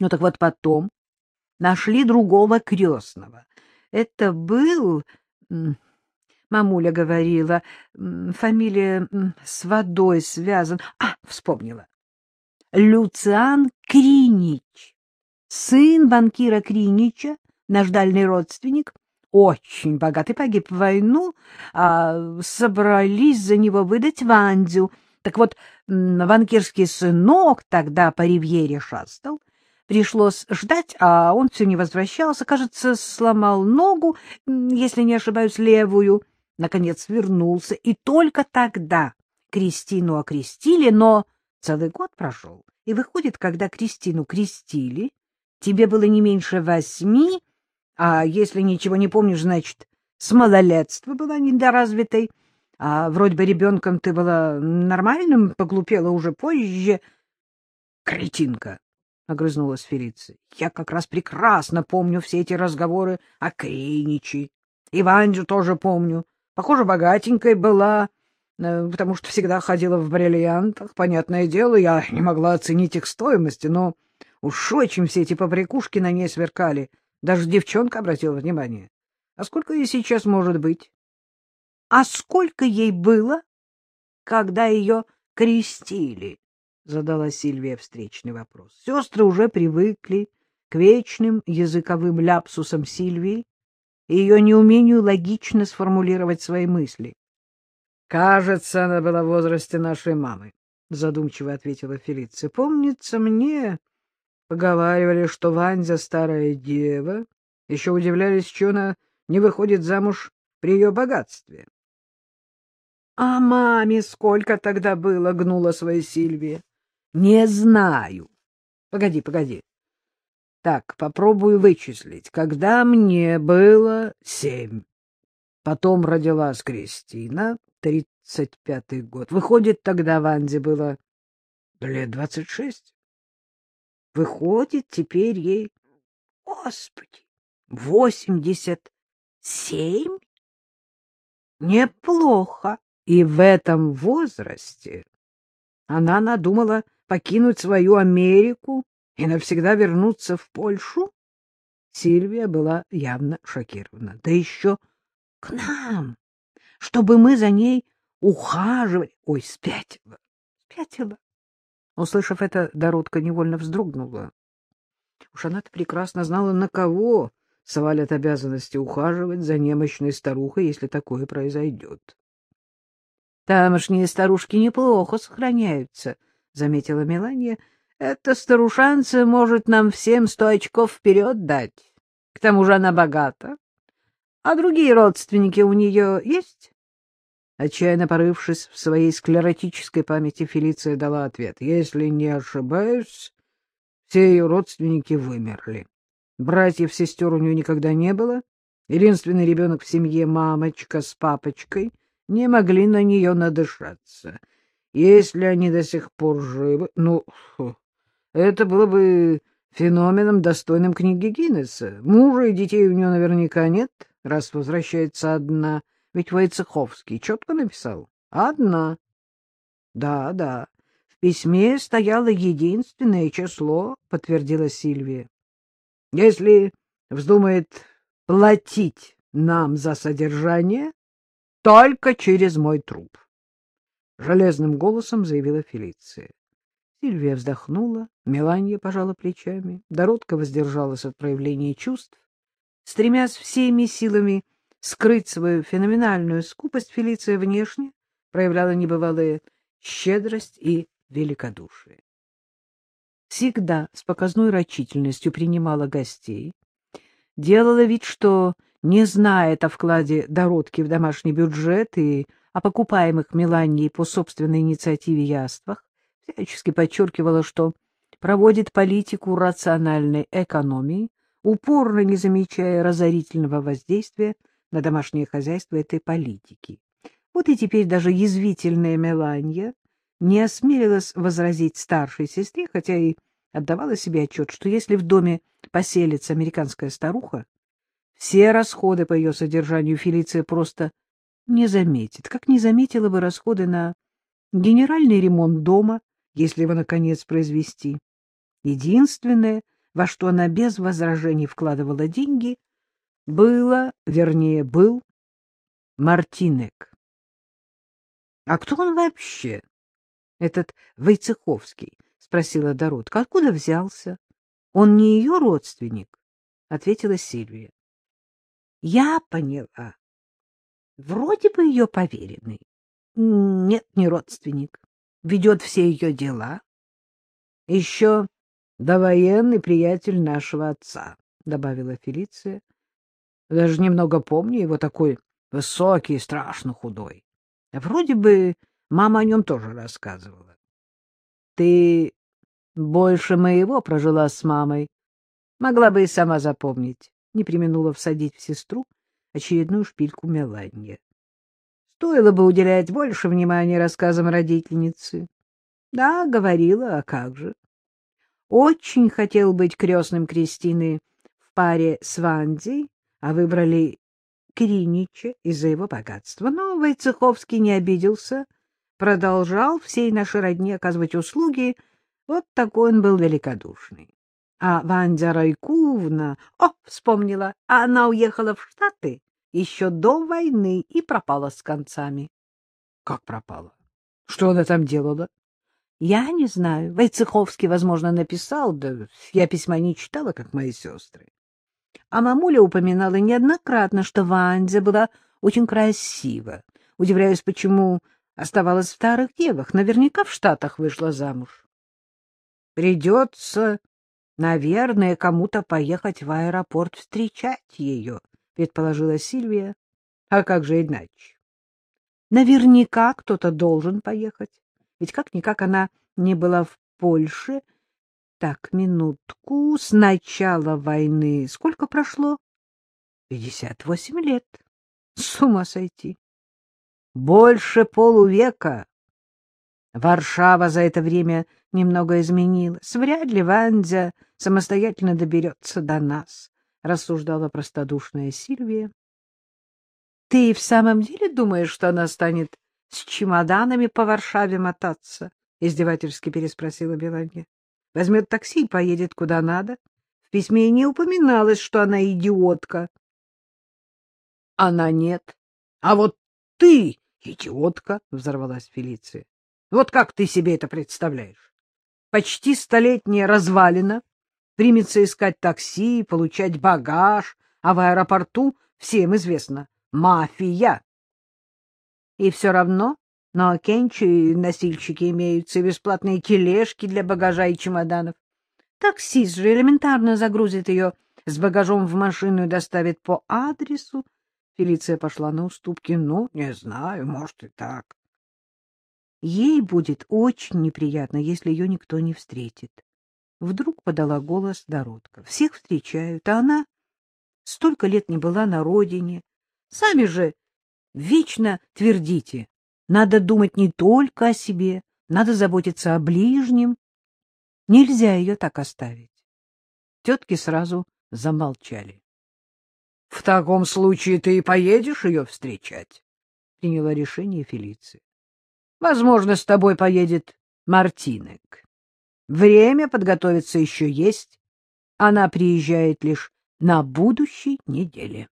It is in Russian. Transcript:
Ну так вот потом нашли другого крестного. Это был, мамуля говорила, фамилия с водой связан. А, вспомнила. Люциан Кринич, сын банкира Кринича, наш дальний родственник, очень богатый, погиб в войну, а собрались за него выдать Вандю. Так вот, банкирский сынок тогда по ривьере шастал, Пришлось ждать, а он все не возвращался. Кажется, сломал ногу, если не ошибаюсь, левую. Наконец вернулся, и только тогда Кристину окрестили, но целый год прошел. И выходит, когда Кристину крестили, тебе было не меньше восьми, а если ничего не помнишь, значит, с малолетства была недоразвитой, а вроде бы ребенком ты была нормальным, поглупела уже позже. Кретинка! — огрызнулась Фелиция. — Я как раз прекрасно помню все эти разговоры о Криничи. И Ваню тоже помню. Похоже, богатенькой была, э, потому что всегда ходила в бриллиантах. Понятное дело, я не могла оценить их стоимости, но уж очень все эти побрякушки на ней сверкали. Даже девчонка обратила внимание. А сколько ей сейчас может быть? А сколько ей было, когда ее крестили? — задала Сильвия встречный вопрос. Сестры уже привыкли к вечным языковым ляпсусам Сильвии и ее неумению логично сформулировать свои мысли. — Кажется, она была в возрасте нашей мамы, — задумчиво ответила Фелиция. — Помнится мне, поговаривали, что Ванзя старая дева, еще удивлялись, что она не выходит замуж при ее богатстве. — А маме сколько тогда было? — гнула своя Сильвия. Не знаю. Погоди, погоди. Так, попробую вычислить. Когда мне было семь. Потом родилась Кристина, тридцать пятый год. Выходит, тогда Ванде было лет двадцать шесть. Выходит, теперь ей... Господи, восемьдесят семь? Неплохо. И в этом возрасте она надумала покинуть свою Америку и навсегда вернуться в Польшу? Сильвия была явно шокирована. Да еще к нам, чтобы мы за ней ухаживали. Ой, спятила, спятила. Услышав это, Доротка невольно вздрогнула. Уж она-то прекрасно знала, на кого свалят обязанности ухаживать за немощной старухой, если такое произойдет. Тамошние старушки неплохо сохраняются, — заметила Мелания. — Эта старушанца может нам всем сто очков вперед дать. К тому же она богата. А другие родственники у нее есть? Отчаянно порывшись в своей склеротической памяти, Фелиция дала ответ. Если не ошибаюсь, все ее родственники вымерли. Братьев-сестер у нее никогда не было. Единственный ребенок в семье — мамочка с папочкой — не могли на нее надышаться. Если они до сих пор живы, ну, это было бы феноменом, достойным книги Гиннесса. Мужа и детей у нее наверняка нет, раз возвращается одна. Ведь Войцеховский четко написал. Одна. Да, да. В письме стояло единственное число, подтвердила Сильвия. Если вздумает платить нам за содержание, только через мой труп. Железным голосом заявила Фелиция. Сильвия вздохнула, Меланья пожала плечами, Доротка воздержалась от проявления чувств. Стремясь всеми силами скрыть свою феноменальную скупость, Фелиция внешне проявляла небывалые щедрость и великодушие. Всегда с показной рачительностью принимала гостей, делала вид, что не знает о вкладе Дородки в домашний бюджет и о покупаемых Меланией по собственной инициативе яствах, всячески подчеркивала, что проводит политику рациональной экономии, упорно не замечая разорительного воздействия на домашнее хозяйство этой политики. Вот и теперь даже язвительная Меланья не осмелилась возразить старшей сестре, хотя и отдавала себе отчет, что если в доме поселится американская старуха, все расходы по ее содержанию Фелиция просто не заметит, как не заметила бы расходы на генеральный ремонт дома, если его, наконец, произвести. Единственное, во что она без возражений вкладывала деньги, было, вернее, был Мартинек. — А кто он вообще? — Этот Войцеховский, — спросила Доротка. — Откуда взялся? Он не ее родственник? — ответила Сильвия. — Я поняла. Вроде бы ее поверенный. Нет, не родственник. Ведет все ее дела. Еще довоенный приятель нашего отца, — добавила Фелиция. Даже немного помню его такой высокий и страшно худой. Вроде бы мама о нем тоже рассказывала. Ты больше моего прожила с мамой. Могла бы и сама запомнить. Не применула всадить в сестру очередную шпильку Меланье. Стоило бы уделять больше внимания рассказам родительницы. Да, говорила, а как же. Очень хотел быть крестным Кристины в паре с Вандей, а выбрали Кринича из-за его богатства. Но Войцеховский не обиделся, продолжал всей нашей родне оказывать услуги. Вот такой он был великодушный. А Вандя Райкувна... О, вспомнила, она уехала в Штаты еще до войны и пропала с концами. Как пропала? Что она там делала? Я не знаю. Войцеховский, возможно, написал, да я письма не читала, как мои сестры. А мамуля упоминала неоднократно, что Вандя была очень красива. Удивляюсь, почему оставалась в старых девах. Наверняка в Штатах вышла замуж. Придется, наверное, кому-то поехать в аэропорт встречать ее, — предположила Сильвия. — А как же иначе? Наверняка кто-то должен поехать. Ведь как-никак она не была в Польше. Так, минутку. С начала войны сколько прошло? Пятьдесят восемь лет. С ума сойти. Больше полувека. Варшава за это время немного изменилась. Вряд ли Вандя самостоятельно доберется до нас рассуждала простодушная Сильвия. — Ты в самом деле думаешь, что она станет с чемоданами по Варшаве мотаться? — издевательски переспросила Беланья. — Возьмет такси и поедет куда надо. В письме не упоминалось, что она идиотка. — Она нет. А вот ты идиотка, — взорвалась Фелиция. — Вот как ты себе это представляешь? Почти столетняя развалина примется искать такси, получать багаж, а в аэропорту, всем известно, мафия. И все равно на Кенчи носильщики имеются, и бесплатные тележки для багажа и чемоданов. Таксист же элементарно загрузит ее с багажом в машину и доставит по адресу. Фелиция пошла на уступки. Ну, не знаю, может и так. Ей будет очень неприятно, если ее никто не встретит. Вдруг подала голос Доротка. Всех встречают, а она столько лет не была на родине. Сами же вечно твердите, надо думать не только о себе, надо заботиться о ближнем. Нельзя ее так оставить. Тетки сразу замолчали. — В таком случае ты и поедешь ее встречать, — приняла решение Фелиция. — Возможно, с тобой поедет Мартинек. Время подготовиться еще есть. Она приезжает лишь на будущей неделе.